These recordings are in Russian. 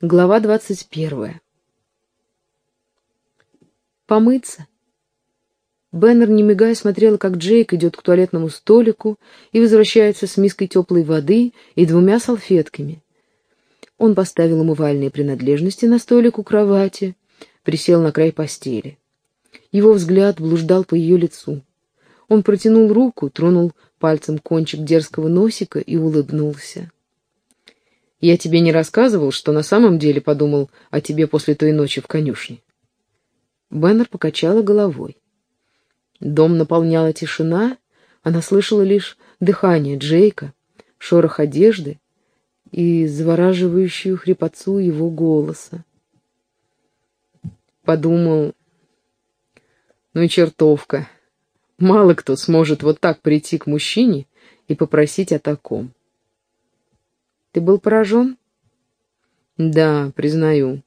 Глава двадцать первая. Помыться. Беннер, не мигая, смотрела, как Джейк идет к туалетному столику и возвращается с миской теплой воды и двумя салфетками. Он поставил умывальные принадлежности на столик у кровати, присел на край постели. Его взгляд блуждал по ее лицу. Он протянул руку, тронул пальцем кончик дерзкого носика и улыбнулся. Я тебе не рассказывал, что на самом деле подумал о тебе после той ночи в конюшне. Беннер покачала головой. Дом наполняла тишина, она слышала лишь дыхание Джейка, шорох одежды и завораживающую хрипотцу его голоса. Подумал, ну и чертовка. Мало кто сможет вот так прийти к мужчине и попросить о таком. Ты был поражен? Да, признаю.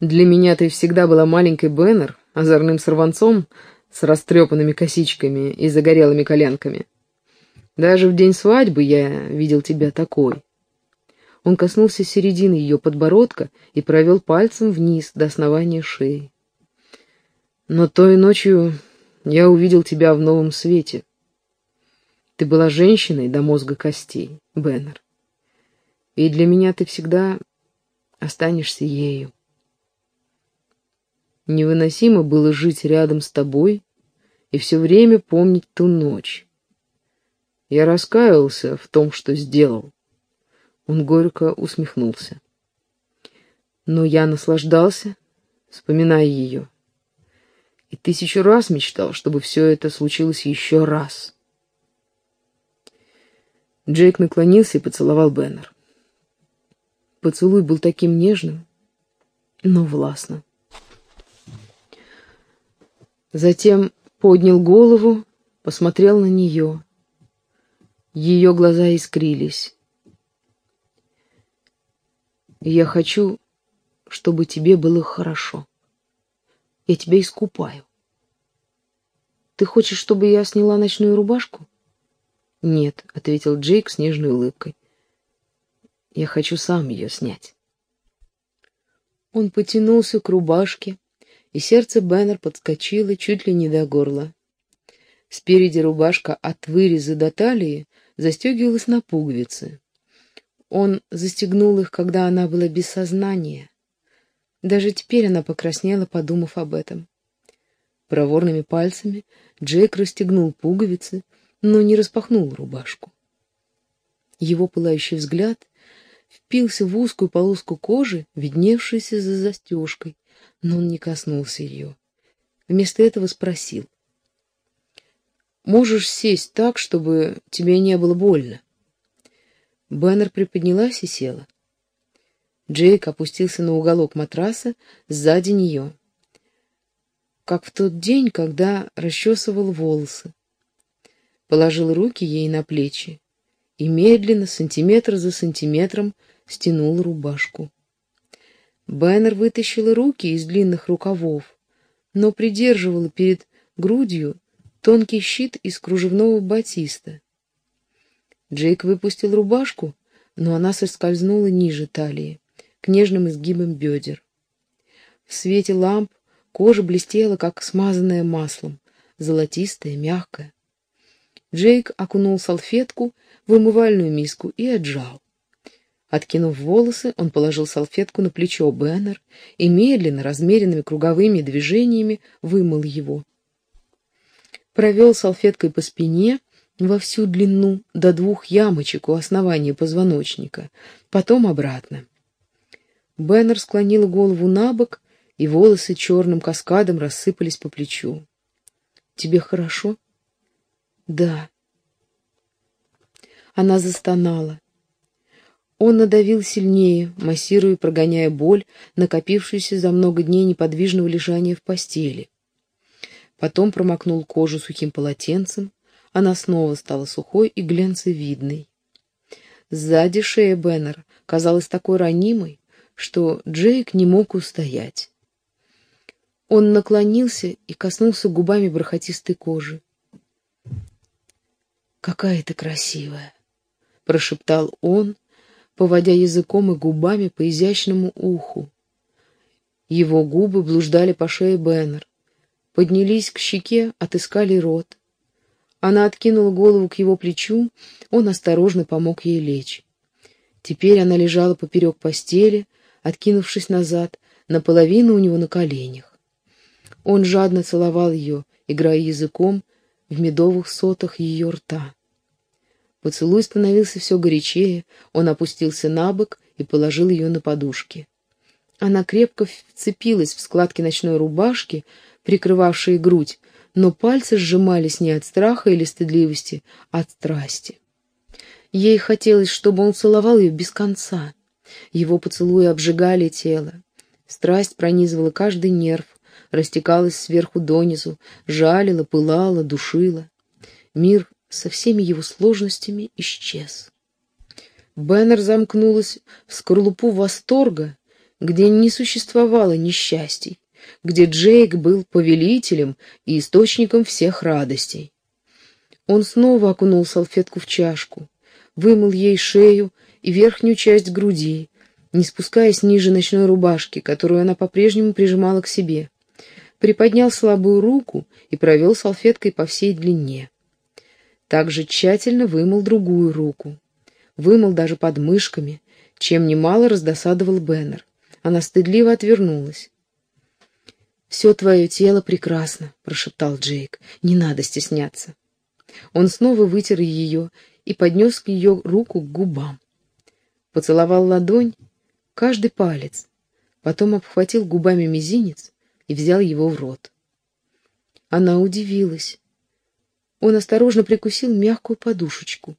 Для меня ты всегда была маленькой Беннер, озорным сорванцом с растрепанными косичками и загорелыми коленками. Даже в день свадьбы я видел тебя такой. Он коснулся середины ее подбородка и провел пальцем вниз до основания шеи. Но той ночью я увидел тебя в новом свете. Ты была женщиной до мозга костей, Беннер и для меня ты всегда останешься ею. Невыносимо было жить рядом с тобой и все время помнить ту ночь. Я раскаялся в том, что сделал. Он горько усмехнулся. Но я наслаждался, вспоминая ее. И тысячу раз мечтал, чтобы все это случилось еще раз. Джейк наклонился и поцеловал Беннер. Поцелуй был таким нежным, но властным. Затем поднял голову, посмотрел на нее. Ее глаза искрились. «Я хочу, чтобы тебе было хорошо. Я тебя искупаю. Ты хочешь, чтобы я сняла ночную рубашку?» «Нет», — ответил Джейк с нежной улыбкой. Я хочу сам ее снять. Он потянулся к рубашке, и сердце Беннер подскочило чуть ли не до горла. Спереди рубашка от выреза до талии застегивалась на пуговицы. Он застегнул их, когда она была без сознания. Даже теперь она покраснела, подумав об этом. Проворными пальцами Джейк расстегнул пуговицы, но не распахнул рубашку. Его пылающий взгляд впился в узкую полоску кожи, видневшуюся за застежкой, но он не коснулся ее. Вместо этого спросил. «Можешь сесть так, чтобы тебе не было больно?» Беннер приподнялась и села. Джейк опустился на уголок матраса сзади нее, как в тот день, когда расчесывал волосы. Положил руки ей на плечи и медленно, сантиметр за сантиметром, стянул рубашку. Бэннер вытащила руки из длинных рукавов, но придерживала перед грудью тонкий щит из кружевного батиста. Джейк выпустил рубашку, но она соскользнула ниже талии, к нежным изгибам бедер. В свете ламп кожа блестела, как смазанная маслом, золотистая, мягкая. Джейк окунул салфетку в умывальную миску и отжал. Откинув волосы, он положил салфетку на плечо Беннер и медленно, размеренными круговыми движениями вымыл его. Провел салфеткой по спине во всю длину до двух ямочек у основания позвоночника, потом обратно. Беннер склонила голову на бок, и волосы черным каскадом рассыпались по плечу. «Тебе хорошо?» «Да», она застонала. Он надавил сильнее, массируя прогоняя боль, накопившуюся за много дней неподвижного лежания в постели. Потом промокнул кожу сухим полотенцем, она снова стала сухой и глянцевидной. Сзади шея Беннер казалась такой ранимой, что Джейк не мог устоять. Он наклонился и коснулся губами бархатистой кожи. «Какая ты красивая!» Прошептал он, поводя языком и губами по изящному уху. Его губы блуждали по шее Беннер, поднялись к щеке, отыскали рот. Она откинула голову к его плечу, он осторожно помог ей лечь. Теперь она лежала поперек постели, откинувшись назад, наполовину у него на коленях. Он жадно целовал ее, играя языком в медовых сотах ее рта. Поцелуй становился все горячее, он опустился на бок и положил ее на подушки. Она крепко вцепилась в складки ночной рубашки, прикрывавшие грудь, но пальцы сжимались не от страха или стыдливости, а от страсти. Ей хотелось, чтобы он целовал ее без конца. Его поцелуи обжигали тело. Страсть пронизывала каждый нерв, растекалась сверху донизу, жалила, пылала, душила. Мир со всеми его сложностями исчез. Беннер замкнулась в скорлупу восторга, где не существовало несчастий, где Джейк был повелителем и источником всех радостей. Он снова окунул салфетку в чашку, вымыл ей шею и верхнюю часть груди, не спускаясь ниже ночной рубашки, которую она по-прежнему прижимала к себе. Приподнял слабую руку и провел салфеткой по всей длине. Также тщательно вымыл другую руку. Вымыл даже под мышками, чем немало раздосадовал Беннер. Она стыдливо отвернулась. «Все твое тело прекрасно», — прошептал Джейк. «Не надо стесняться». Он снова вытер ее и поднес ее руку к губам. Поцеловал ладонь, каждый палец, потом обхватил губами мизинец и взял его в рот. Она удивилась. Он осторожно прикусил мягкую подушечку.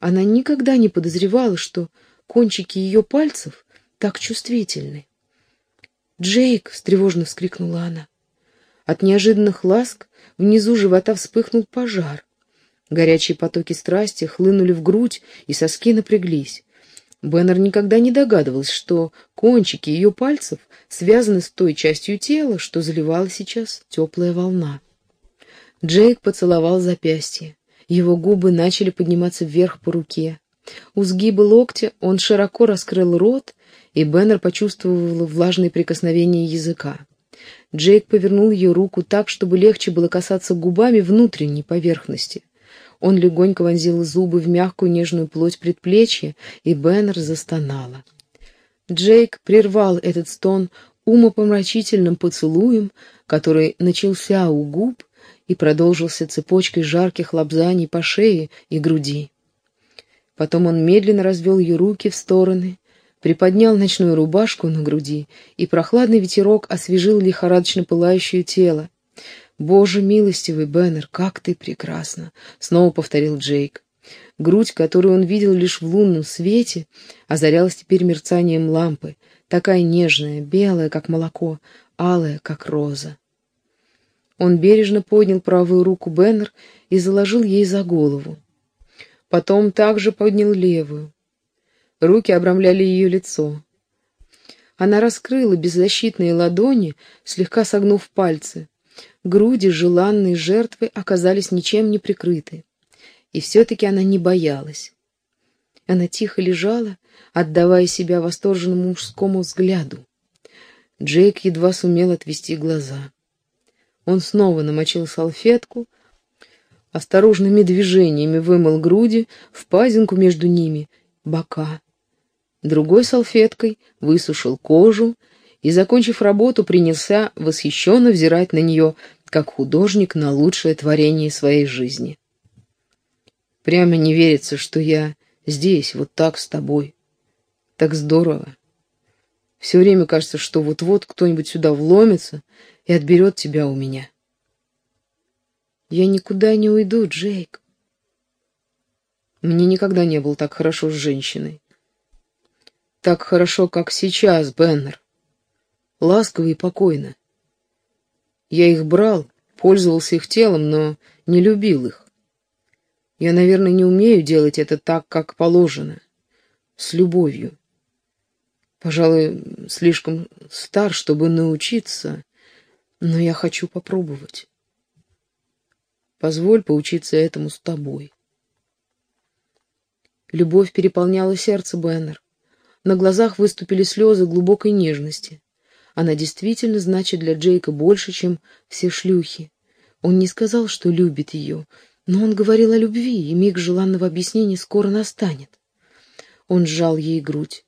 Она никогда не подозревала, что кончики ее пальцев так чувствительны. «Джейк!» — встревожно вскрикнула она. От неожиданных ласк внизу живота вспыхнул пожар. Горячие потоки страсти хлынули в грудь, и соски напряглись. Беннер никогда не догадывался, что кончики ее пальцев связаны с той частью тела, что заливала сейчас теплая волна. Джейк поцеловал запястье. Его губы начали подниматься вверх по руке. У сгиба локтя он широко раскрыл рот, и Беннер почувствовал влажные прикосновения языка. Джейк повернул ее руку так, чтобы легче было касаться губами внутренней поверхности. Он легонько вонзил зубы в мягкую нежную плоть предплечья, и Беннер застонала. Джейк прервал этот стон умопомрачительным поцелуем, который начался у губ и продолжился цепочкой жарких лобзаний по шее и груди. Потом он медленно развел ее руки в стороны, приподнял ночную рубашку на груди, и прохладный ветерок освежил лихорадочно пылающее тело. «Боже милостивый, Беннер, как ты прекрасна!» — снова повторил Джейк. Грудь, которую он видел лишь в лунном свете, озарялась теперь мерцанием лампы, такая нежная, белая, как молоко, алая, как роза. Он бережно поднял правую руку Беннер и заложил ей за голову. Потом также поднял левую. Руки обрамляли ее лицо. Она раскрыла беззащитные ладони, слегка согнув пальцы. Груди желанной жертвы оказались ничем не прикрыты. И все-таки она не боялась. Она тихо лежала, отдавая себя восторженному мужскому взгляду. Джейк едва сумел отвести глаза. Он снова намочил салфетку, осторожными движениями вымыл груди, в пазинку между ними, бока. Другой салфеткой высушил кожу и, закончив работу, принялся восхищенно взирать на нее, как художник на лучшее творение своей жизни. Прямо не верится, что я здесь, вот так с тобой. Так здорово. Все время кажется, что вот-вот кто-нибудь сюда вломится и отберет тебя у меня. Я никуда не уйду, Джейк. Мне никогда не было так хорошо с женщиной. Так хорошо, как сейчас, Беннер. Ласково и покойно. Я их брал, пользовался их телом, но не любил их. Я, наверное, не умею делать это так, как положено, с любовью. Пожалуй, слишком стар, чтобы научиться, но я хочу попробовать. Позволь поучиться этому с тобой. Любовь переполняла сердце Беннер. На глазах выступили слезы глубокой нежности. Она действительно значит для Джейка больше, чем все шлюхи. Он не сказал, что любит ее, но он говорил о любви, и миг желанного объяснения скоро настанет. Он сжал ей грудь.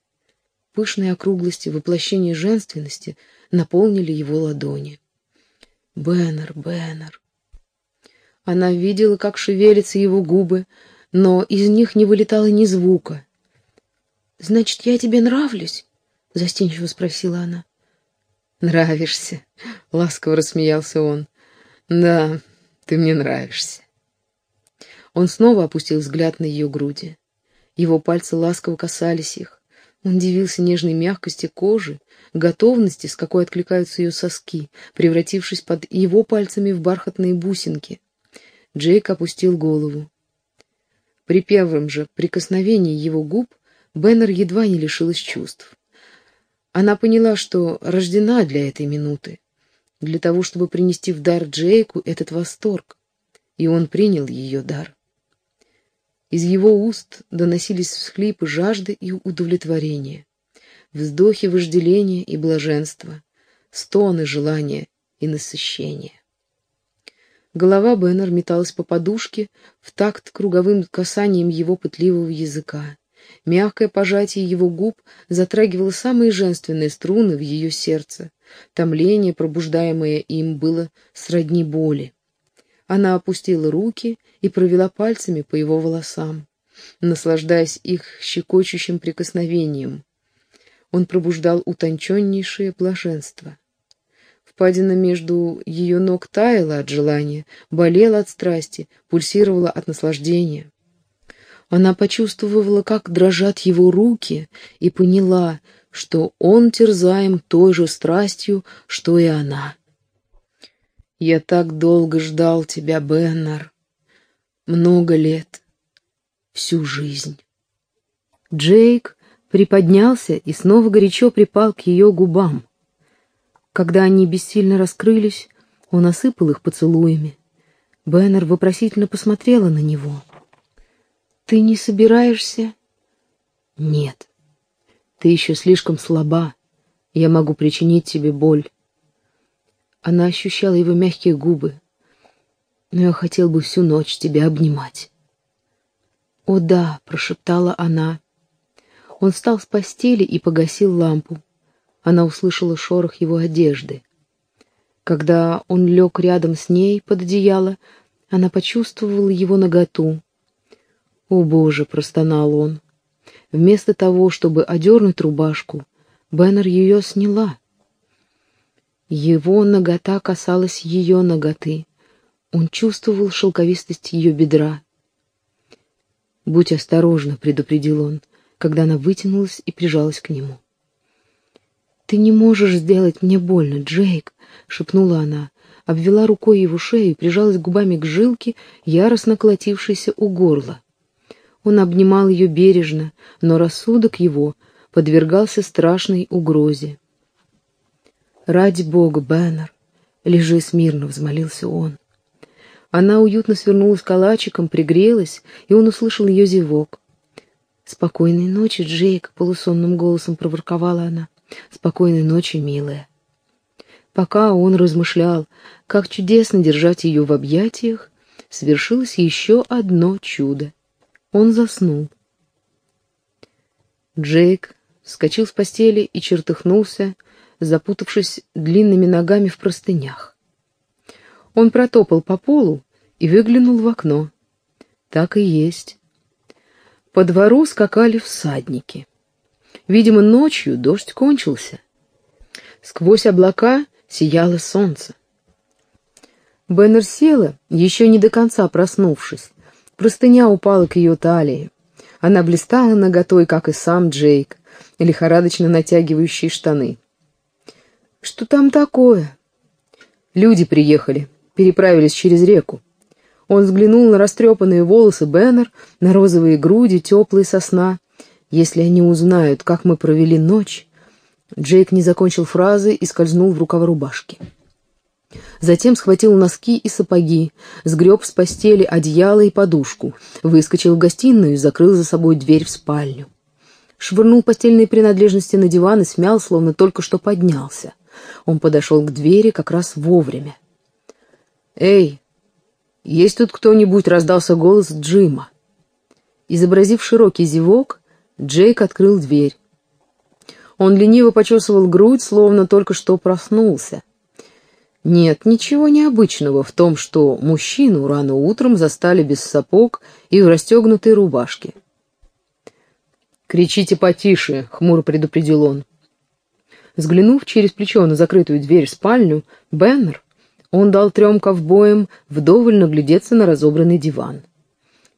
Пышные округлости, воплощение женственности наполнили его ладони. Беннер, Беннер. Она видела, как шевелятся его губы, но из них не вылетало ни звука. «Значит, я тебе нравлюсь?» — застенчиво спросила она. «Нравишься», — ласково рассмеялся он. «Да, ты мне нравишься». Он снова опустил взгляд на ее груди. Его пальцы ласково касались их. Он дивился нежной мягкости кожи, готовности, с какой откликаются ее соски, превратившись под его пальцами в бархатные бусинки. Джейк опустил голову. При первом же прикосновении его губ Беннер едва не лишилась чувств. Она поняла, что рождена для этой минуты, для того, чтобы принести в дар Джейку этот восторг, и он принял ее дар. Из его уст доносились всхлипы жажды и удовлетворения, вздохи вожделения и блаженства, стоны желания и насыщения. Голова Беннер металась по подушке в такт круговым касанием его пытливого языка. Мягкое пожатие его губ затрагивало самые женственные струны в ее сердце. Томление, пробуждаемое им, было сродни боли. Она опустила руки и провела пальцами по его волосам, наслаждаясь их щекочущим прикосновением. Он пробуждал утонченнейшее блаженство. Впадина между ее ног таяла от желания, болела от страсти, пульсировала от наслаждения. Она почувствовала, как дрожат его руки, и поняла, что он терзаем той же страстью, что и она. Я так долго ждал тебя, Беннер. Много лет. Всю жизнь. Джейк приподнялся и снова горячо припал к ее губам. Когда они бессильно раскрылись, он осыпал их поцелуями. Беннер вопросительно посмотрела на него. «Ты не собираешься?» «Нет. Ты еще слишком слаба. Я могу причинить тебе боль. Она ощущала его мягкие губы. «Но я хотел бы всю ночь тебя обнимать». «О да», — прошептала она. Он встал с постели и погасил лампу. Она услышала шорох его одежды. Когда он лег рядом с ней под одеяло, она почувствовала его наготу. «О, Боже!» — простонал он. Вместо того, чтобы одернуть рубашку, Беннер ее сняла. Его нагота касалась ее ноготы. Он чувствовал шелковистость ее бедра. «Будь осторожна», — предупредил он, когда она вытянулась и прижалась к нему. «Ты не можешь сделать мне больно, Джейк», — шепнула она, обвела рукой его шею и прижалась губами к жилке, яростно колотившейся у горла. Он обнимал ее бережно, но рассудок его подвергался страшной угрозе. «Ради бога, Бэннер, лежи смирно», — взмолился он. Она уютно свернулась калачиком, пригрелась, и он услышал ее зевок. «Спокойной ночи, Джейк», — полусонным голосом проворковала она. «Спокойной ночи, милая». Пока он размышлял, как чудесно держать ее в объятиях, свершилось еще одно чудо. Он заснул. Джейк вскочил с постели и чертыхнулся, запутавшись длинными ногами в простынях. Он протопал по полу и выглянул в окно. Так и есть. По двору скакали всадники. Видимо, ночью дождь кончился. Сквозь облака сияло солнце. Беннер села, еще не до конца проснувшись. Простыня упала к ее талии. Она блистала наготой, как и сам Джейк, лихорадочно натягивающий штаны. Что там такое? Люди приехали, переправились через реку. Он взглянул на растрепанные волосы Беннер, на розовые груди, теплые сосна. Если они узнают, как мы провели ночь... Джейк не закончил фразы и скользнул в рукава рубашки. Затем схватил носки и сапоги, сгреб с постели одеяло и подушку, выскочил в гостиную и закрыл за собой дверь в спальню. Швырнул постельные принадлежности на диван и смял, словно только что поднялся. Он подошел к двери как раз вовремя. «Эй, есть тут кто-нибудь?» — раздался голос Джима. Изобразив широкий зевок, Джейк открыл дверь. Он лениво почесывал грудь, словно только что проснулся. Нет ничего необычного в том, что мужчину рано утром застали без сапог и в расстегнутой рубашке. «Кричите потише», — хмуро предупредил он. Взглянув через плечо на закрытую дверь в спальню, Беннер, он дал трем ковбоям вдоволь наглядеться на разобранный диван.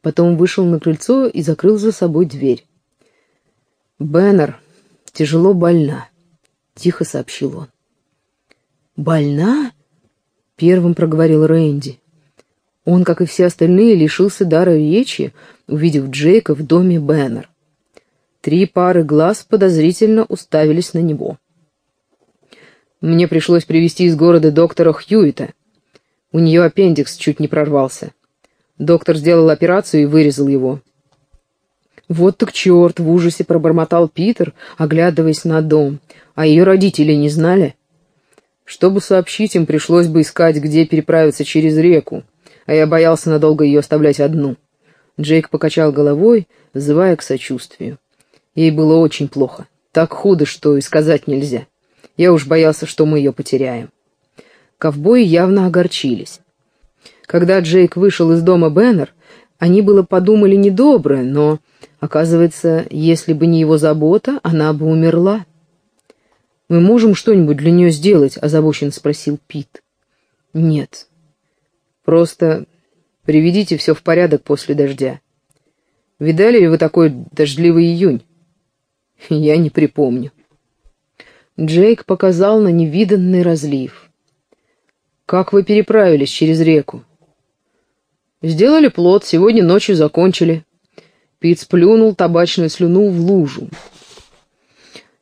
Потом вышел на крыльцо и закрыл за собой дверь. «Беннер тяжело больна», — тихо сообщил он. «Больна?» — первым проговорил Рэнди. Он, как и все остальные, лишился дара речи, увидев Джейка в доме Беннер. Три пары глаз подозрительно уставились на него. Мне пришлось привезти из города доктора Хьюита. У нее аппендикс чуть не прорвался. Доктор сделал операцию и вырезал его. «Вот так черт!» — в ужасе пробормотал Питер, оглядываясь на дом. «А ее родители не знали?» Чтобы сообщить им, пришлось бы искать, где переправиться через реку, а я боялся надолго ее оставлять одну. Джейк покачал головой, взывая к сочувствию. Ей было очень плохо. Так худо, что и сказать нельзя. Я уж боялся, что мы ее потеряем. Ковбои явно огорчились. Когда Джейк вышел из дома Беннер, они было подумали недоброе, но, оказывается, если бы не его забота, она бы умерла. «Мы можем что-нибудь для нее сделать?» — озабоченно спросил Пит. «Нет. Просто приведите все в порядок после дождя. Видали ли вы такой дождливый июнь?» «Я не припомню». Джейк показал на невиданный разлив. «Как вы переправились через реку?» «Сделали плод, сегодня ночью закончили». Пит сплюнул табачную слюну в лужу.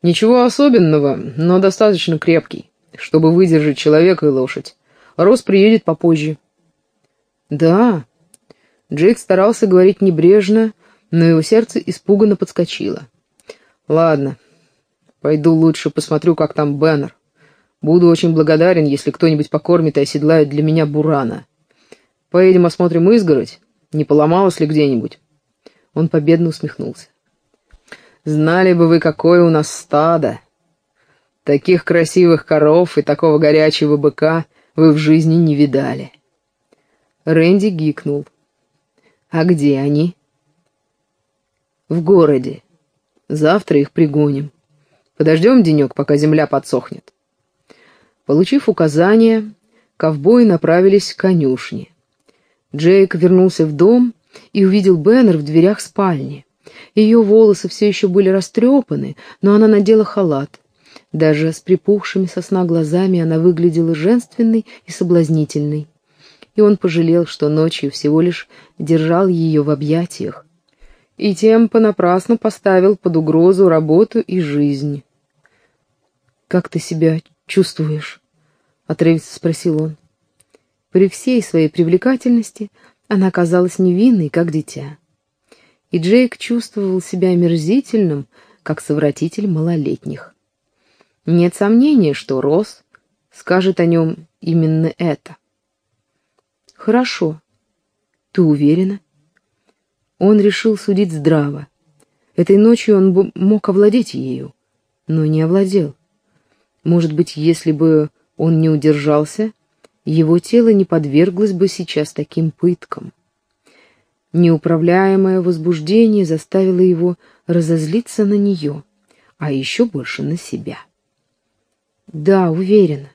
Ничего особенного, но достаточно крепкий, чтобы выдержать человека и лошадь. Рос приедет попозже. Да. Джейк старался говорить небрежно, но его сердце испуганно подскочило. Ладно, пойду лучше посмотрю, как там Беннер. Буду очень благодарен, если кто-нибудь покормит и оседлает для меня бурана. Поедем осмотрим изгородь. Не поломалась ли где-нибудь? Он победно усмехнулся. Знали бы вы, какое у нас стадо. Таких красивых коров и такого горячего быка вы в жизни не видали. Рэнди гикнул. А где они? В городе. Завтра их пригоним. Подождем денек, пока земля подсохнет. Получив указание, ковбои направились к конюшне. Джейк вернулся в дом и увидел Беннер в дверях спальни. Ее волосы все еще были растрепаны, но она надела халат. Даже с припухшими сосна глазами она выглядела женственной и соблазнительной. И он пожалел, что ночью всего лишь держал ее в объятиях. И тем понапрасну поставил под угрозу работу и жизнь. «Как ты себя чувствуешь?» — отрывисто спросил он. При всей своей привлекательности она казалась невинной, как дитя и Джейк чувствовал себя омерзительным, как совратитель малолетних. Нет сомнения, что Росс скажет о нем именно это. «Хорошо. Ты уверена?» Он решил судить здраво. Этой ночью он мог овладеть ею, но не овладел. Может быть, если бы он не удержался, его тело не подверглось бы сейчас таким пыткам. Неуправляемое возбуждение заставило его разозлиться на нее, а еще больше на себя. «Да, уверена».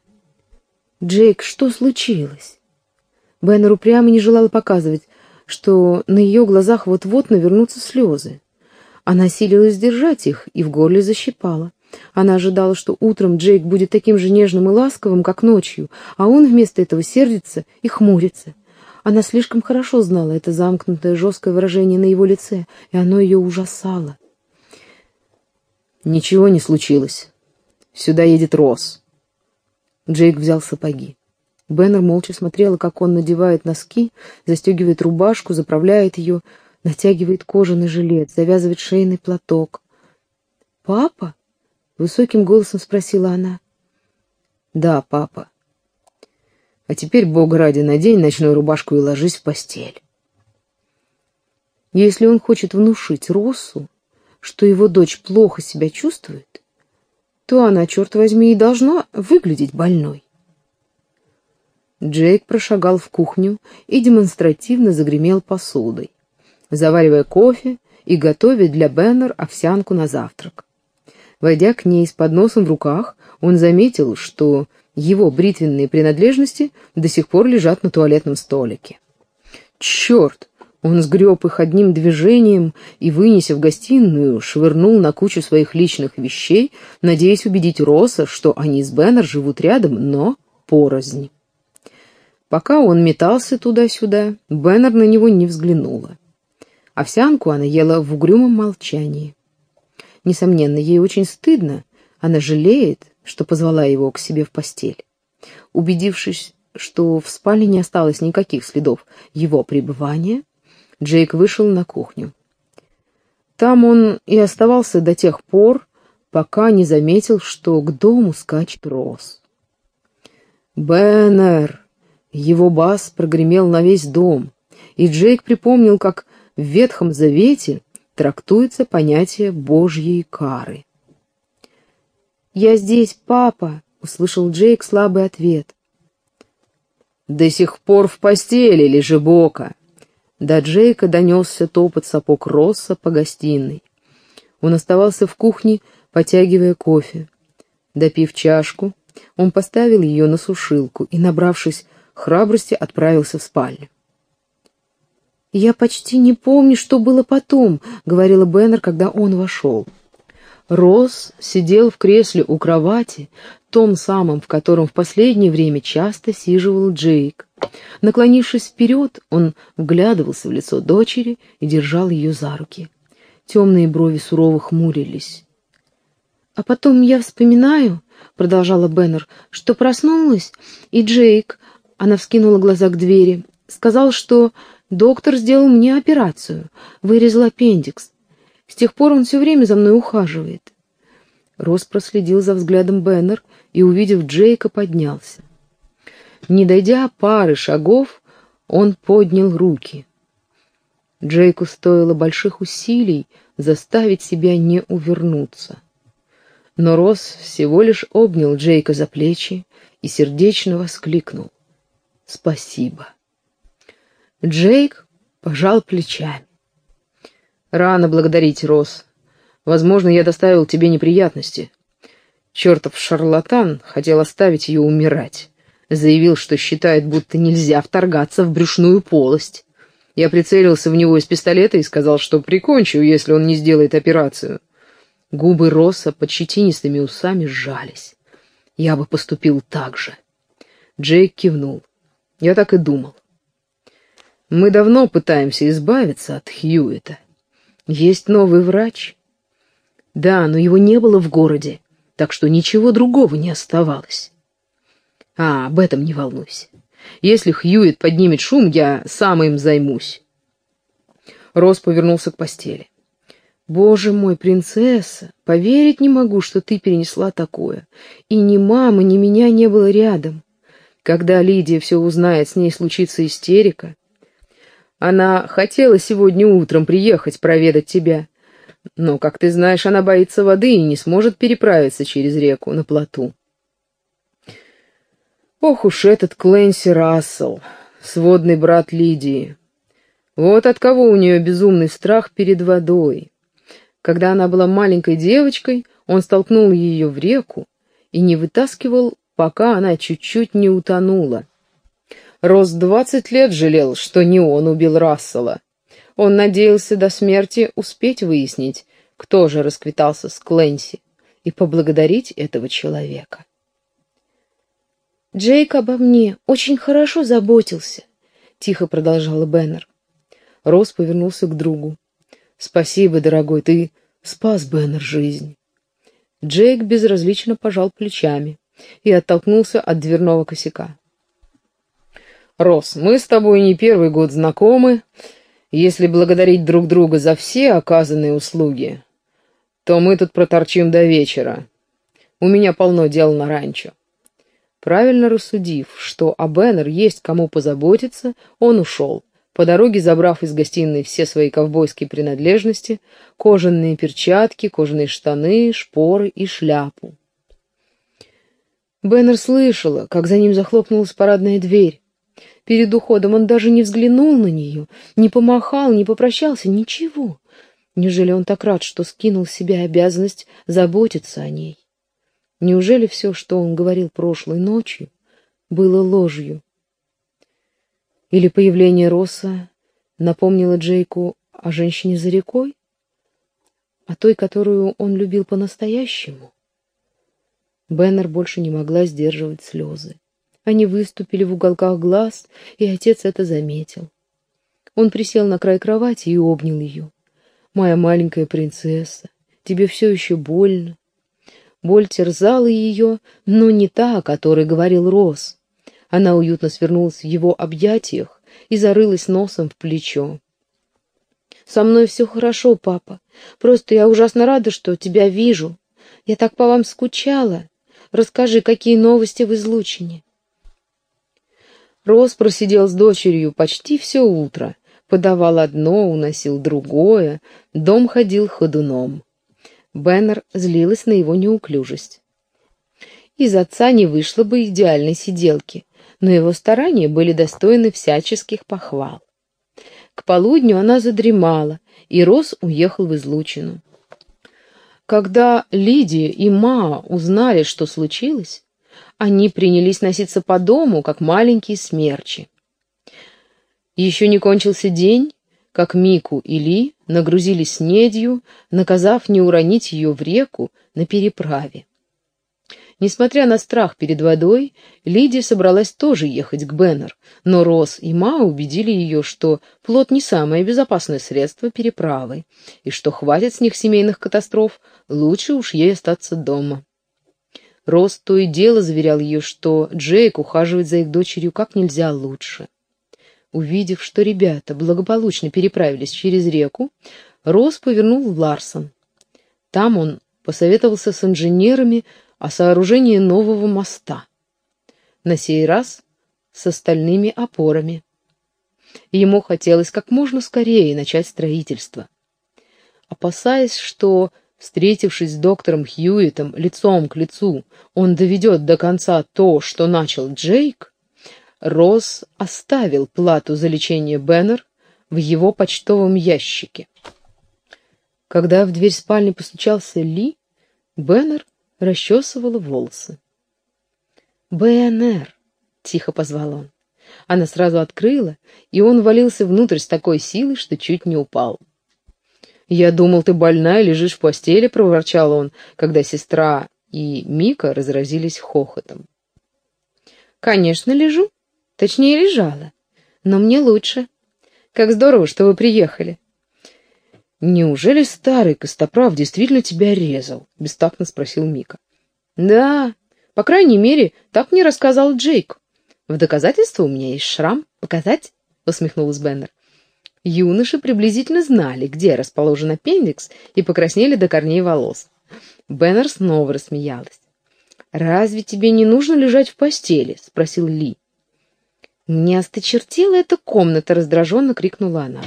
«Джейк, что случилось?» Беннер упрямо не желала показывать, что на ее глазах вот-вот навернутся слезы. Она силилась сдержать их и в горле защипала. Она ожидала, что утром Джейк будет таким же нежным и ласковым, как ночью, а он вместо этого сердится и хмурится. Она слишком хорошо знала это замкнутое жесткое выражение на его лице, и оно ее ужасало. «Ничего не случилось. Сюда едет Росс». Джейк взял сапоги. Беннер молча смотрела, как он надевает носки, застегивает рубашку, заправляет ее, натягивает кожаный жилет, завязывает шейный платок. «Папа?» — высоким голосом спросила она. «Да, папа. А теперь, Бог ради, надень ночную рубашку и ложись в постель». Если он хочет внушить Россу, что его дочь плохо себя чувствует, то она, черт возьми, и должна выглядеть больной. Джейк прошагал в кухню и демонстративно загремел посудой, заваривая кофе и готовя для Беннер овсянку на завтрак. Войдя к ней с подносом в руках, он заметил, что его бритвенные принадлежности до сих пор лежат на туалетном столике. «Черт!» Он сгреб их одним движением и, вынеся в гостиную, швырнул на кучу своих личных вещей, надеясь убедить Росса, что они с Беннер живут рядом, но порознь. Пока он метался туда-сюда, Беннер на него не взглянула. Овсянку она ела в угрюмом молчании. Несомненно, ей очень стыдно, она жалеет, что позвала его к себе в постель. Убедившись, что в спальне не осталось никаких следов его пребывания, Джейк вышел на кухню. Там он и оставался до тех пор, пока не заметил, что к дому скачет Рос. «Беннер!» Его бас прогремел на весь дом, и Джейк припомнил, как в Ветхом Завете трактуется понятие Божьей кары. «Я здесь, папа!» — услышал Джейк слабый ответ. «До сих пор в постели, лежебока!» До Джейка донесся топот сапог Росса по гостиной. Он оставался в кухне, потягивая кофе. Допив чашку, он поставил ее на сушилку и, набравшись храбрости, отправился в спальню. «Я почти не помню, что было потом», — говорила Беннер, когда он вошел. Росс сидел в кресле у кровати, том самом, в котором в последнее время часто сиживал Джейк. Наклонившись вперед, он вглядывался в лицо дочери и держал ее за руки. Темные брови сурово хмурились. «А потом я вспоминаю», — продолжала Беннер, — «что проснулась, и Джейк, она вскинула глаза к двери, сказал, что доктор сделал мне операцию, вырезал аппендикс. С тех пор он все время за мной ухаживает». Рос проследил за взглядом Беннер и, увидев Джейка, поднялся. Не дойдя пары шагов, он поднял руки. Джейку стоило больших усилий заставить себя не увернуться. Но Росс всего лишь обнял Джейка за плечи и сердечно воскликнул. «Спасибо». Джейк пожал плечами. «Рано благодарить, Росс. Возможно, я доставил тебе неприятности. Чертов шарлатан хотел оставить ее умирать. Заявил, что считает, будто нельзя вторгаться в брюшную полость. Я прицелился в него из пистолета и сказал, что прикончу, если он не сделает операцию. Губы Росса под щетинистыми усами сжались. Я бы поступил так же. Джейк кивнул. Я так и думал. Мы давно пытаемся избавиться от Хьюита. Есть новый врач. Да, но его не было в городе, так что ничего другого не оставалось. А, об этом не волнуйся. Если Хьюит поднимет шум, я сам им займусь. Рос повернулся к постели. «Боже мой, принцесса, поверить не могу, что ты перенесла такое. И ни мамы, ни меня не было рядом. Когда Лидия все узнает, с ней случится истерика. Она хотела сегодня утром приехать проведать тебя, но, как ты знаешь, она боится воды и не сможет переправиться через реку на плоту. Ох уж этот Клэнси Рассел, сводный брат Лидии. Вот от кого у нее безумный страх перед водой. Когда она была маленькой девочкой, он столкнул ее в реку и не вытаскивал, пока она чуть-чуть не утонула. Рос двадцать лет жалел, что не он убил Рассела. Он надеялся до смерти успеть выяснить, кто же расквитался с Клэнси, и поблагодарить этого человека. «Джейк обо мне очень хорошо заботился», — тихо продолжала Беннер. Рос повернулся к другу. «Спасибо, дорогой, ты спас Беннер жизнь». Джейк безразлично пожал плечами и оттолкнулся от дверного косяка. Рос, мы с тобой не первый год знакомы. Если благодарить друг друга за все оказанные услуги, то мы тут проторчим до вечера. У меня полно дел на ранчо. Правильно рассудив, что о Беннер есть кому позаботиться, он ушел, по дороге забрав из гостиной все свои ковбойские принадлежности, кожаные перчатки, кожаные штаны, шпоры и шляпу. Беннер слышала, как за ним захлопнулась парадная дверь. Перед уходом он даже не взглянул на нее, не помахал, не попрощался, ничего. Неужели он так рад, что скинул с себя обязанность заботиться о ней? Неужели все, что он говорил прошлой ночью, было ложью? Или появление Росса напомнило Джейку о женщине за рекой? О той, которую он любил по-настоящему? Беннер больше не могла сдерживать слезы. Они выступили в уголках глаз, и отец это заметил. Он присел на край кровати и обнял ее. «Моя маленькая принцесса, тебе все еще больно?» Боль терзала ее, но не та, о которой говорил Рос. Она уютно свернулась в его объятиях и зарылась носом в плечо. «Со мной все хорошо, папа. Просто я ужасно рада, что тебя вижу. Я так по вам скучала. Расскажи, какие новости в излучине?» Рос просидел с дочерью почти все утро. Подавал одно, уносил другое. Дом ходил ходуном. Беннер злилась на его неуклюжесть. Из отца не вышло бы идеальной сиделки, но его старания были достойны всяческих похвал. К полудню она задремала, и Рос уехал в излучину. Когда Лидия и Ма узнали, что случилось, они принялись носиться по дому, как маленькие смерчи. Еще не кончился день, как Мику и Ли нагрузили снедью, наказав не уронить ее в реку на переправе. Несмотря на страх перед водой, Лидия собралась тоже ехать к Беннер, но Рос и Ма убедили ее, что плод не самое безопасное средство переправы, и что хватит с них семейных катастроф, лучше уж ей остаться дома. Рос то и дело заверял ее, что Джейк ухаживает за их дочерью как нельзя лучше. Увидев, что ребята благополучно переправились через реку, Рос повернул в Ларсон. Там он посоветовался с инженерами о сооружении нового моста. На сей раз с остальными опорами. Ему хотелось как можно скорее начать строительство. Опасаясь, что, встретившись с доктором Хьюитом лицом к лицу, он доведет до конца то, что начал Джейк, Росс оставил плату за лечение Беннер в его почтовом ящике. Когда в дверь спальни постучался Ли, Беннер расчесывала волосы. «БНР!» — тихо позвал он. Она сразу открыла, и он валился внутрь с такой силой, что чуть не упал. «Я думал, ты больная, лежишь в постели», — проворчал он, когда сестра и Мика разразились хохотом. «Конечно, лежу», Точнее, лежала. Но мне лучше. Как здорово, что вы приехали. Неужели старый Костоправ действительно тебя резал? Бестактно спросил Мика. Да, по крайней мере, так мне рассказал Джейк. В доказательство у меня есть шрам. Показать? Усмехнулась Беннер. Юноши приблизительно знали, где расположен аппендикс, и покраснели до корней волос. Беннер снова рассмеялась. «Разве тебе не нужно лежать в постели?» — спросил Ли. «Мне осточертела эта комната!» — раздраженно крикнула она.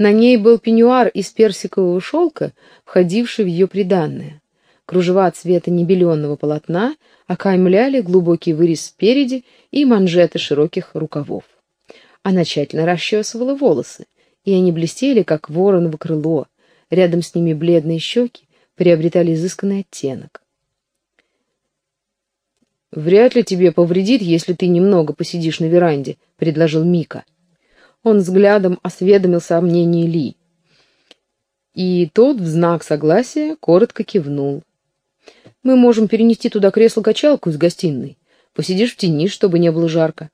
На ней был пеньюар из персикового шелка, входивший в ее приданное. Кружева цвета небеленного полотна окаймляли глубокий вырез спереди и манжеты широких рукавов. Она тщательно расчесывала волосы, и они блестели, как вороново крыло. Рядом с ними бледные щеки приобретали изысканный оттенок. «Вряд ли тебе повредит, если ты немного посидишь на веранде», — предложил Мика. Он взглядом осведомился о мнении Ли. И тот в знак согласия коротко кивнул. «Мы можем перенести туда кресло-качалку из гостиной. Посидишь в тени, чтобы не было жарко».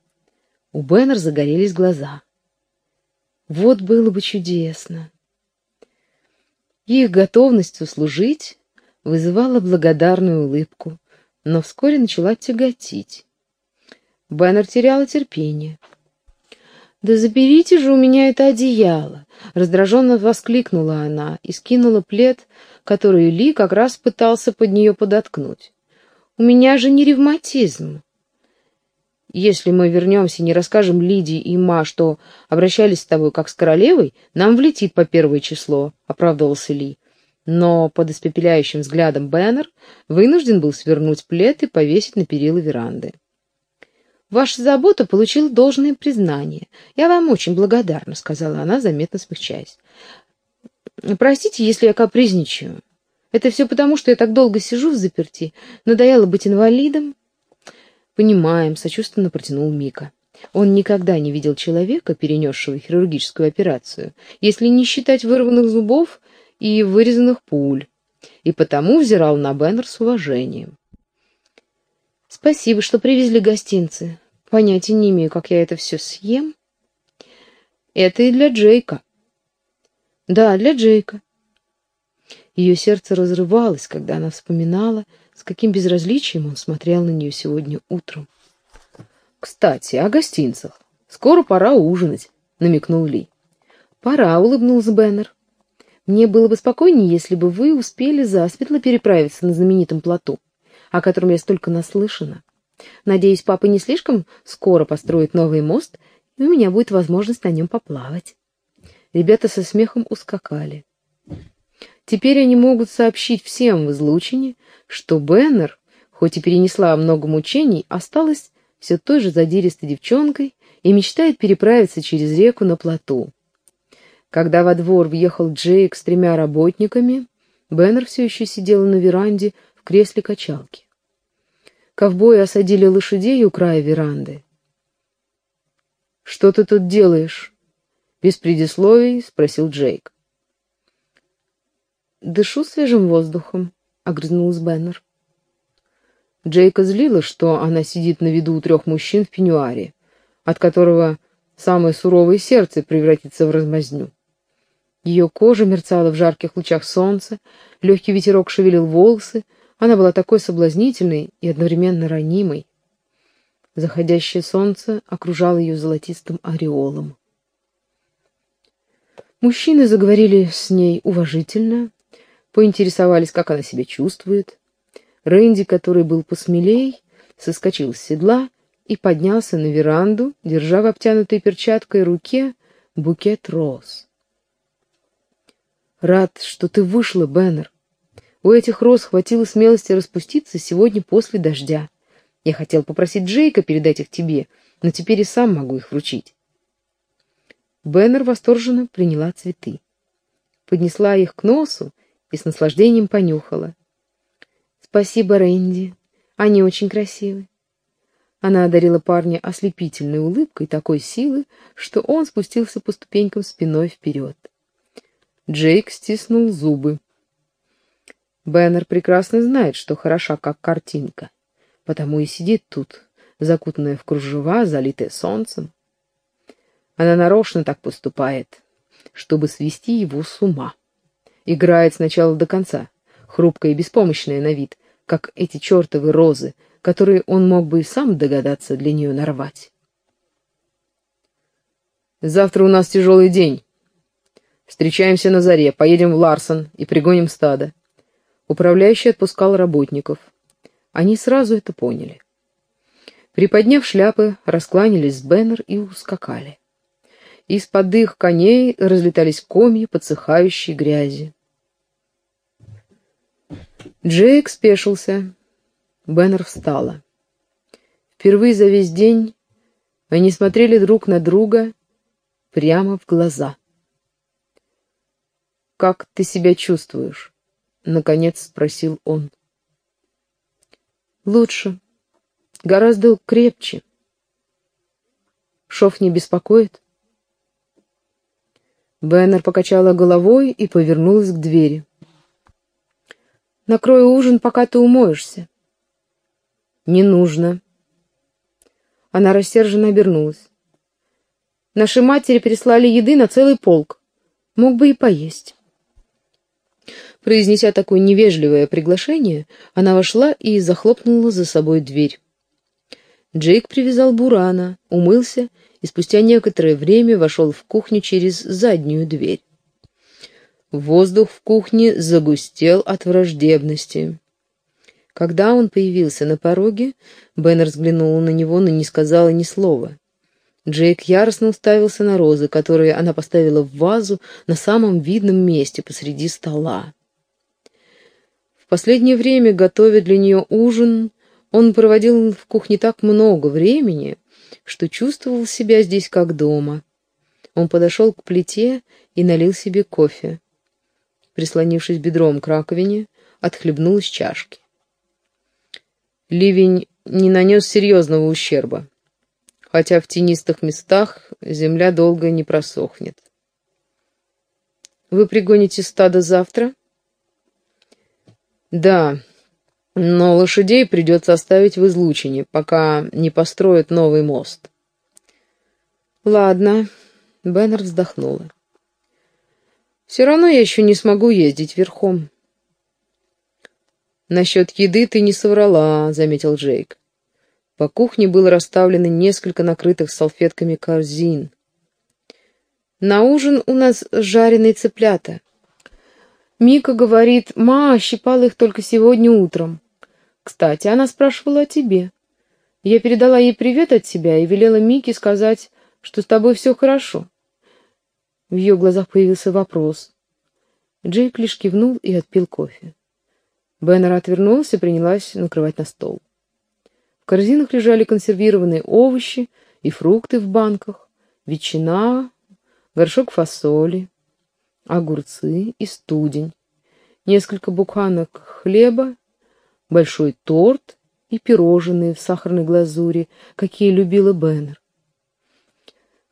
У Беннер загорелись глаза. Вот было бы чудесно. Их готовность услужить вызывала благодарную улыбку но вскоре начала тяготить. Беннер теряла терпение. «Да заберите же у меня это одеяло!» Раздраженно воскликнула она и скинула плед, который Ли как раз пытался под нее подоткнуть. «У меня же не ревматизм!» «Если мы вернемся и не расскажем Лидии и Ма, что обращались с тобой как с королевой, нам влетит по первое число», — оправдывался Ли. Но под испепеляющим взглядом Беннер вынужден был свернуть плед и повесить на перила веранды. Ваша забота получила должное признание. Я вам очень благодарна, сказала она, заметно смягчаясь. Простите, если я капризничаю. Это все потому, что я так долго сижу в заперти. Надоело быть инвалидом. Понимаем, сочувственно протянул Мика. Он никогда не видел человека, перенесшего хирургическую операцию, если не считать вырванных зубов и вырезанных пуль, и потому взирал на Беннер с уважением. Спасибо, что привезли гостинцы. Понятия не имею, как я это все съем. Это и для Джейка. Да, для Джейка. Ее сердце разрывалось, когда она вспоминала, с каким безразличием он смотрел на нее сегодня утром. «Кстати, о гостинцах. Скоро пора ужинать», — намекнул Ли. «Пора», — улыбнулся Беннер. «Мне было бы спокойнее, если бы вы успели засветло переправиться на знаменитом плоту о котором я столько наслышана. Надеюсь, папа не слишком скоро построит новый мост, и у меня будет возможность на нем поплавать. Ребята со смехом ускакали. Теперь они могут сообщить всем в излучине, что Беннер, хоть и перенесла много мучений, осталась все той же задиристой девчонкой и мечтает переправиться через реку на плоту. Когда во двор въехал Джейк с тремя работниками, Беннер все еще сидела на веранде кресле качалки. Ковбои осадили лошадей у края веранды. «Что ты тут делаешь?» — без предисловий спросил Джейк. «Дышу свежим воздухом», — огрызнулась Беннер. Джейка злила, что она сидит на виду у трех мужчин в пеньюаре, от которого самое суровое сердце превратится в размазню. Ее кожа мерцала в жарких лучах солнца, легкий ветерок шевелил волосы, она была такой соблазнительной и одновременно ранимой. Заходящее солнце окружало ее золотистым ореолом. Мужчины заговорили с ней уважительно, поинтересовались, как она себя чувствует. Рэнди, который был посмелей, соскочил с седла и поднялся на веранду, держа в обтянутой перчаткой руке букет роз. «Рад, что ты вышла, Беннер. У этих роз хватило смелости распуститься сегодня после дождя. Я хотел попросить Джейка передать их тебе, но теперь и сам могу их вручить. Беннер восторженно приняла цветы. Поднесла их к носу и с наслаждением понюхала. «Спасибо, Рэнди. Они очень красивы». Она одарила парня ослепительной улыбкой такой силы, что он спустился по ступенькам спиной вперед. Джейк стиснул зубы. Беннер прекрасно знает, что хороша как картинка, потому и сидит тут, закутанная в кружева, залитая солнцем. Она нарочно так поступает, чтобы свести его с ума. Играет сначала до конца, хрупкая и беспомощная на вид, как эти чертовы розы, которые он мог бы и сам догадаться для нее нарвать. «Завтра у нас тяжелый день. Встречаемся на заре, поедем в Ларсон и пригоним стадо. Управляющий отпускал работников. Они сразу это поняли. Приподняв шляпы, раскланялись с Беннер и ускакали. Из-под их коней разлетались комья подсыхающей грязи. Джейк спешился. Беннер встала. Впервые за весь день они смотрели друг на друга прямо в глаза. «Как ты себя чувствуешь?» Наконец спросил он. Лучше. Гораздо крепче. Шов не беспокоит? Беннер покачала головой и повернулась к двери. «Накрою ужин, пока ты умоешься». «Не нужно». Она рассерженно обернулась. «Наши матери прислали еды на целый полк. Мог бы и поесть». Произнеся такое невежливое приглашение, она вошла и захлопнула за собой дверь. Джейк привязал Бурана, умылся и спустя некоторое время вошел в кухню через заднюю дверь. Воздух в кухне загустел от враждебности. Когда он появился на пороге, Беннер взглянула на него, но не сказала ни слова. Джейк яростно уставился на розы, которые она поставила в вазу на самом видном месте посреди стола. В последнее время, готовя для нее ужин, он проводил в кухне так много времени, что чувствовал себя здесь как дома. Он подошел к плите и налил себе кофе. Прислонившись бедром к раковине, отхлебнул из чашки. Ливень не нанес серьезного ущерба хотя в тенистых местах земля долго не просохнет. Вы пригоните стадо завтра? Да, но лошадей придется оставить в излучине, пока не построят новый мост. Ладно, Беннер вздохнула. Все равно я еще не смогу ездить верхом. Насчет еды ты не соврала, заметил Джейк. По кухне было расставлено несколько накрытых салфетками корзин. На ужин у нас жареные цыплята. Мика говорит, ма щипала их только сегодня утром. Кстати, она спрашивала о тебе. Я передала ей привет от тебя и велела Мике сказать, что с тобой все хорошо. В ее глазах появился вопрос. Джейк лишь кивнул и отпил кофе. Беннер отвернулся и принялась накрывать на стол корзинах лежали консервированные овощи и фрукты в банках, ветчина, горшок фасоли, огурцы и студень, несколько буханок хлеба, большой торт и пирожные в сахарной глазури, какие любила Беннер.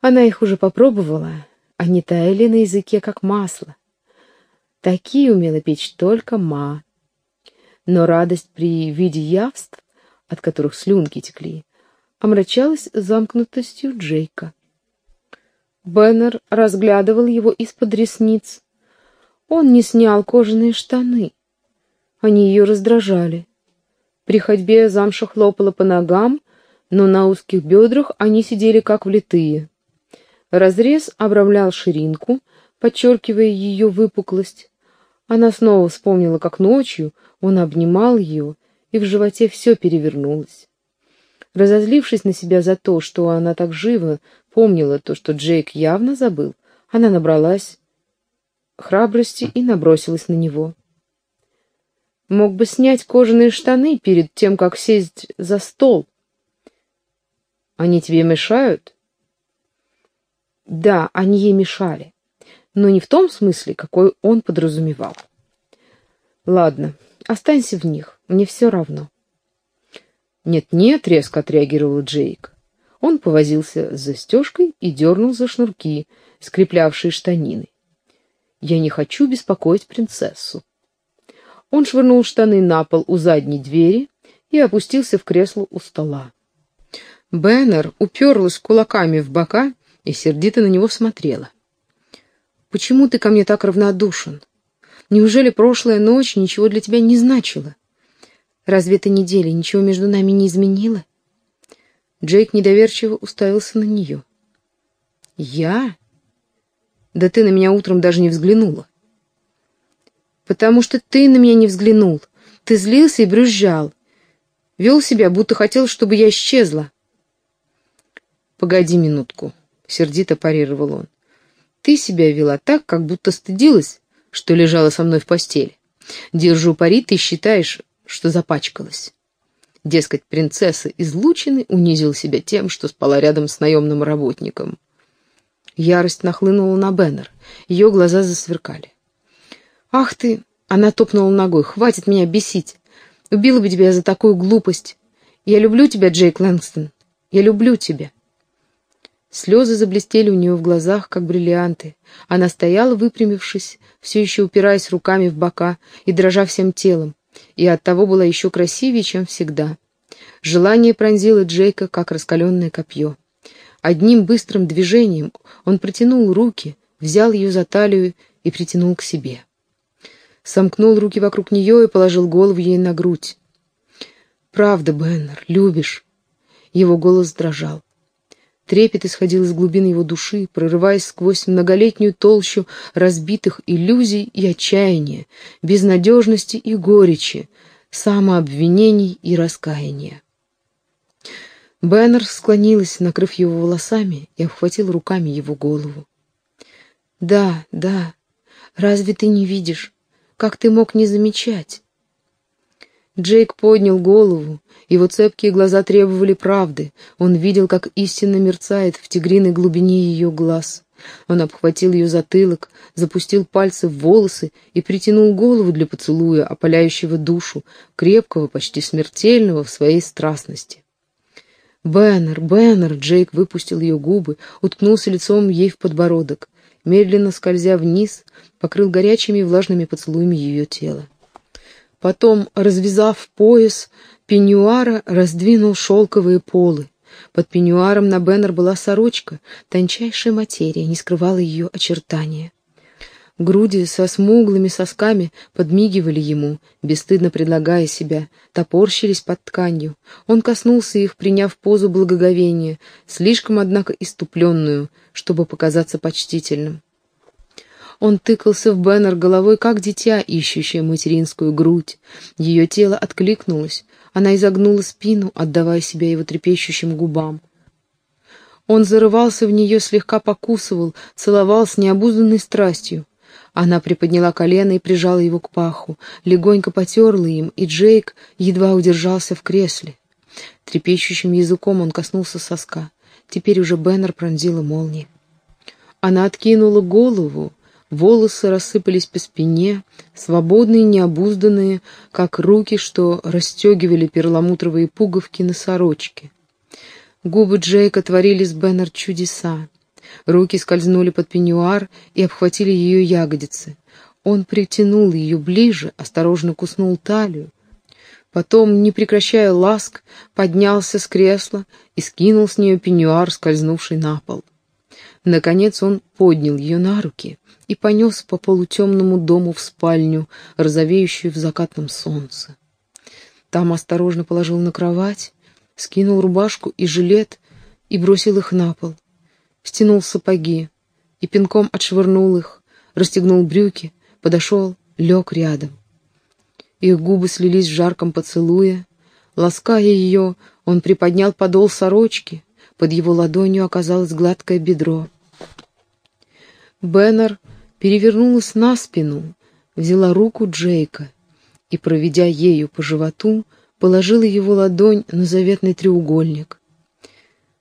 Она их уже попробовала, они таяли на языке, как масло. Такие умела печь только ма. Но радость при виде явств от которых слюнки текли, омрачалась замкнутостью Джейка. Беннер разглядывал его из-под ресниц. Он не снял кожаные штаны. Они ее раздражали. При ходьбе замша хлопала по ногам, но на узких бедрах они сидели как влитые. Разрез обрамлял ширинку, подчеркивая ее выпуклость. Она снова вспомнила, как ночью он обнимал ее и в животе все перевернулось. Разозлившись на себя за то, что она так живо помнила то, что Джейк явно забыл, она набралась храбрости и набросилась на него. Мог бы снять кожаные штаны перед тем, как сесть за стол. Они тебе мешают? Да, они ей мешали, но не в том смысле, какой он подразумевал. Ладно, останься в них. Мне все равно. «Нет-нет», — резко отреагировал Джейк. Он повозился с застежкой и дернул за шнурки, скреплявшие штанины. «Я не хочу беспокоить принцессу». Он швырнул штаны на пол у задней двери и опустился в кресло у стола. Беннер уперлась кулаками в бока и сердито на него смотрела. «Почему ты ко мне так равнодушен? Неужели прошлая ночь ничего для тебя не значила?» Разве эта неделя ничего между нами не изменила? Джейк недоверчиво уставился на нее. Я? Да ты на меня утром даже не взглянула. Потому что ты на меня не взглянул. Ты злился и брюзжал. Вел себя, будто хотел, чтобы я исчезла. Погоди минутку, сердито парировал он. Ты себя вела так, как будто стыдилась, что лежала со мной в постели. Держу пари, ты считаешь, что запачкалась. Дескать, принцесса из Лучины унизил себя тем, что спала рядом с наемным работником. Ярость нахлынула на Беннер. Ее глаза засверкали. «Ах ты!» — она топнула ногой. «Хватит меня бесить! Убила бы тебя за такую глупость! Я люблю тебя, Джейк Лэнгстон! Я люблю тебя!» Слезы заблестели у нее в глазах, как бриллианты. Она стояла, выпрямившись, все еще упираясь руками в бока и дрожа всем телом и оттого была еще красивее, чем всегда. Желание пронзило Джейка, как раскаленное копье. Одним быстрым движением он протянул руки, взял ее за талию и притянул к себе. Сомкнул руки вокруг нее и положил голову ей на грудь. «Правда, Беннер, любишь. Его голос дрожал. Трепет исходил из глубин его души, прорываясь сквозь многолетнюю толщу разбитых иллюзий и отчаяния, безнадежности и горечи, самообвинений и раскаяния. Бэннер склонилась, накрыв его волосами, и обхватила руками его голову. «Да, да, разве ты не видишь? Как ты мог не замечать?» Джейк поднял голову, его цепкие глаза требовали правды. Он видел, как истинно мерцает в тигриной глубине ее глаз. Он обхватил ее затылок, запустил пальцы в волосы и притянул голову для поцелуя, опаляющего душу, крепкого, почти смертельного в своей страстности. «Бэннер, Бэннер!» — Джейк выпустил ее губы, уткнулся лицом ей в подбородок, медленно скользя вниз, покрыл горячими и влажными поцелуями ее тело. Потом, развязав пояс, пеньюара раздвинул шелковые полы. Под пеньюаром на Беннер была сорочка, тончайшая материя, не скрывала ее очертания. Груди со смуглыми сосками подмигивали ему, бесстыдно предлагая себя, топорщились под тканью. Он коснулся их, приняв позу благоговения, слишком, однако, иступленную, чтобы показаться почтительным. Он тыкался в Беннер головой, как дитя, ищущее материнскую грудь. Ее тело откликнулось. Она изогнула спину, отдавая себя его трепещущим губам. Он зарывался в нее, слегка покусывал, целовал с необузданной страстью. Она приподняла колено и прижала его к паху, легонько потерла им, и Джейк едва удержался в кресле. Трепещущим языком он коснулся соска. Теперь уже Беннер пронзила молния. Она откинула голову, Волосы рассыпались по спине, свободные, необузданные, как руки, что расстегивали перламутровые пуговки на сорочке. Губы Джейка творили с Беннер чудеса. Руки скользнули под пеньюар и обхватили ее ягодицы. Он притянул ее ближе, осторожно куснул талию. Потом, не прекращая ласк, поднялся с кресла и скинул с нее пеньюар, скользнувший на пол. Наконец он поднял ее на руки и понес по полутемному дому в спальню, розовеющую в закатном солнце. Там осторожно положил на кровать, скинул рубашку и жилет и бросил их на пол. Стянул сапоги и пинком отшвырнул их, расстегнул брюки, подошел, лег рядом. Их губы слились в жарком поцелуе. Лаская ее, он приподнял подол сорочки, под его ладонью оказалось гладкое бедро. Беннер перевернулась на спину, взяла руку Джейка и, проведя ею по животу, положила его ладонь на заветный треугольник.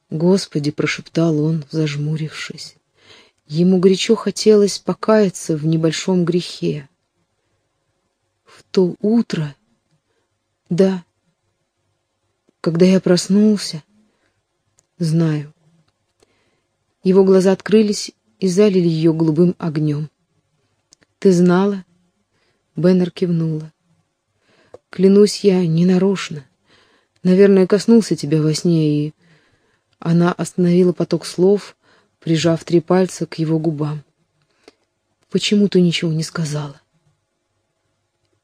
«Господи!» — прошептал он, зажмурившись. Ему горячо хотелось покаяться в небольшом грехе. В то утро, да, когда я проснулся, знаю. Его глаза открылись и залили ее голубым огнем. «Ты знала?» Беннер кивнула. «Клянусь, я не нарочно. Наверное, коснулся тебя во сне, и...» Она остановила поток слов, прижав три пальца к его губам. «Почему ты ничего не сказала?»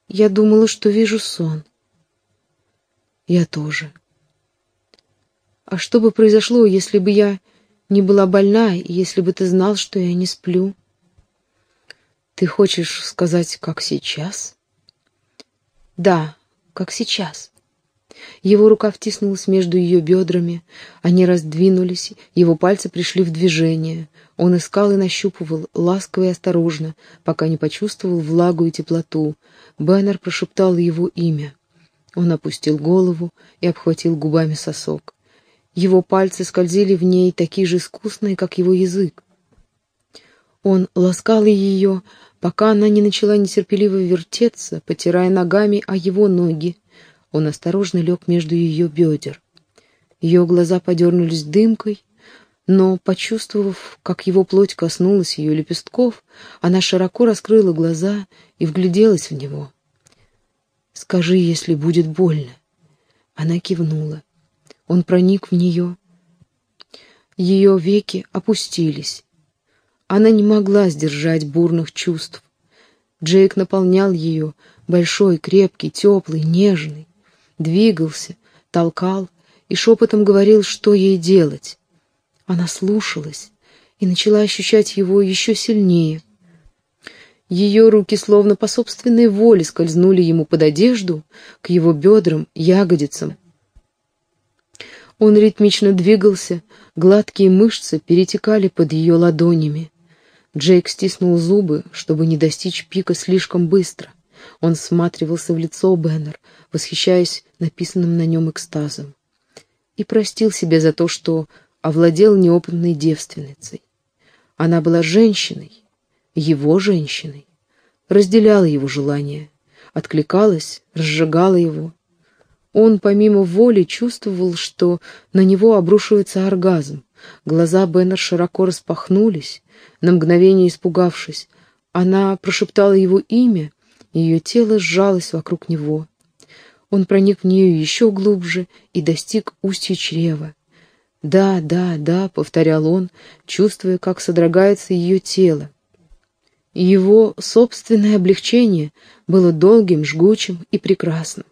«Я думала, что вижу сон». «Я тоже». «А что бы произошло, если бы я не была больна, если бы ты знал, что я не сплю. Ты хочешь сказать, как сейчас? Да, как сейчас. Его рука втиснулась между ее бедрами, они раздвинулись, его пальцы пришли в движение. Он искал и нащупывал, ласково и осторожно, пока не почувствовал влагу и теплоту. Бэннер прошептал его имя. Он опустил голову и обхватил губами сосок. Его пальцы скользили в ней такие же искусные, как его язык. Он ласкал ее, пока она не начала нетерпеливо вертеться, потирая ногами о его ноги. Он осторожно лег между ее бедер. Ее глаза подернулись дымкой, но, почувствовав, как его плоть коснулась ее лепестков, она широко раскрыла глаза и вгляделась в него. «Скажи, если будет больно». Она кивнула. Он проник в нее. Ее веки опустились. Она не могла сдержать бурных чувств. Джейк наполнял ее, большой, крепкий, теплый, нежный. Двигался, толкал, и шепотом говорил, что ей делать. Она слушалась и начала ощущать его еще сильнее. Ее руки словно по собственной воле скользнули ему под одежду, к его бедрам, ягодицам. Он ритмично двигался, гладкие мышцы перетекали под ее ладонями. Джейк стиснул зубы, чтобы не достичь пика слишком быстро. Он всматривался в лицо Беннер, восхищаясь написанным на нем экстазом. И простил себя за то, что овладел неопытной девственницей. Она была женщиной, его женщиной, разделяла его желания, откликалась, разжигала его. Он помимо воли чувствовал, что на него обрушивается оргазм. Глаза Беннер широко распахнулись, на мгновение испугавшись. Она прошептала его имя, ее тело сжалось вокруг него. Он проник в нее еще глубже и достиг устья чрева. «Да, да, да», — повторял он, чувствуя, как содрогается ее тело. Его собственное облегчение было долгим, жгучим и прекрасным.